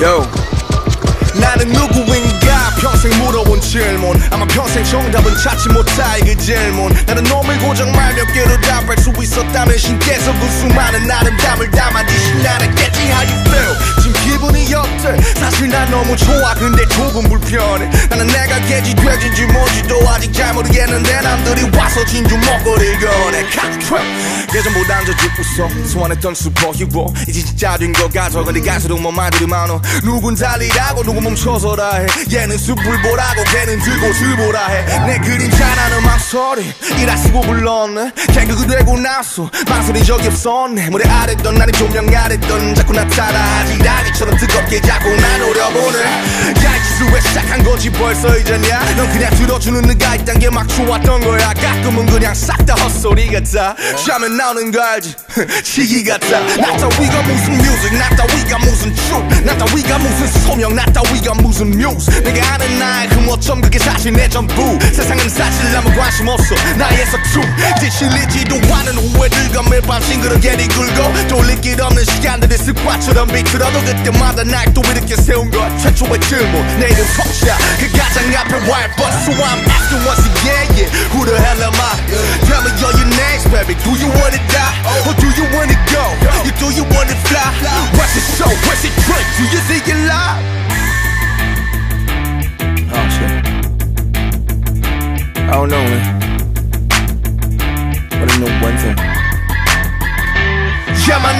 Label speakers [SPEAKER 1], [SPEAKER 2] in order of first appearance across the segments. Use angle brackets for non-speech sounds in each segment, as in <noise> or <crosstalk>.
[SPEAKER 1] Yo. 나는 누구인가? 평생 물어본 질문. 아마 평생 정답은 찾지 못할 그 질문. 나는 놈을 고정 말 몇 개로 답할 수 있었다면 신께서 그 수많은 아름다움을 담아주신 나랬겠지 how you feel. 지금 기분이 어때 사실 난 너무 좋아. 근데 조금 불편해. 나는 내가 개지 돼지인지 뭔지도 아직 잘 모르겠는데 남들이 와서 진주 먹거리를 칵트랩 예전보단 더 짓고서 소환했던 슈퍼히로. 이제 진짜 된것 같아 근데 갈수록 뭐 말들이 많어. 누군 달리라고 누군 멈춰서라 해. 얘는 숲을 보라고 걔는 줄 보라 해내 그림자라는 망설이 이라 쓰고 불렀네. 개그가 되고 나서 망설인 적이 없었네. 무대 아랬던 나는 조명 아랬던 자꾸 나타나 하지라기처럼 뜨겁게 자꾸 날 노려보네. 야이 짓을 왜 시작한 건지? 벌써 이제냐? 넌 그냥 들어주는 네가 있단 게 막 좋았던 거야. 가끔은 그냥 싹 다 헛소리 같아. 샤면 나오는 거 알지? <laughs> 시기 같아. 나 따위가 무슨 뮤직 나 따위가 무슨 춤 나 따위가 무슨 소명 나 따위가 무슨 뮤즈 내가 아는 나의 그 뭐점 그게 사실 내 전부. 세상은 사실 아무 관심 없어. 나의 서춤 이제 실리지도 않은 후회들과 매일 밤 싱그럽게 뒤굴고 돌릴 길 없는 시간들이 습관처럼 비틀어도 그때마다 날 또 이렇게 세운 것 최초의 질문 내 이름 펑샤 그 가장 앞에 but so I'm asking once again yeah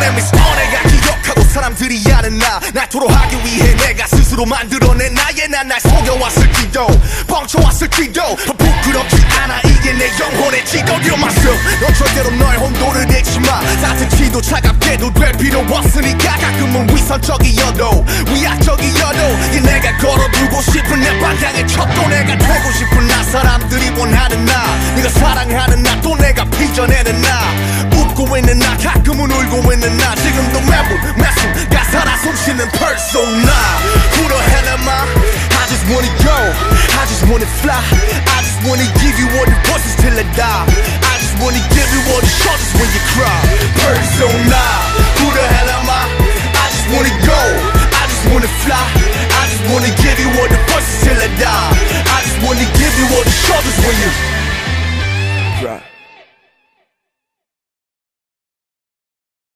[SPEAKER 1] Name is on 내가 기억하고 사람들이 아는 나. 나토록 하기 위해 내가 스스로 만들어낸 나의 난날 속여왔을지도. 뻥쳐왔을지도. 부끄럽지 않아. 이게 내 영혼의 You're myself. 넌 절대로 너의 혼돈을 내지 마. 따뜻히도 차갑게도 될 필요 없으니까 가끔은 위선적이어도 위약적이어도 이 내가 걸어두고 싶은 내 방향의 첩도 내가 되고 싶은 나. 사람들이 원하는 나. 네가 사랑하는 나. 또 내가 빚어내는 나 춤은 울고 있는 나 지금도 매부 매수 가사라 숨쉬는 persona. Who the hell am I? I just wanna go. I just wanna fly. I just wanna give you all the voices till I die. I just wanna give you all the shoulders when you cry. Persona. Who the hell am I? I just wanna go. I just wanna fly. I just wanna give you all the voices till I die. I just wanna give you all the shoulders when you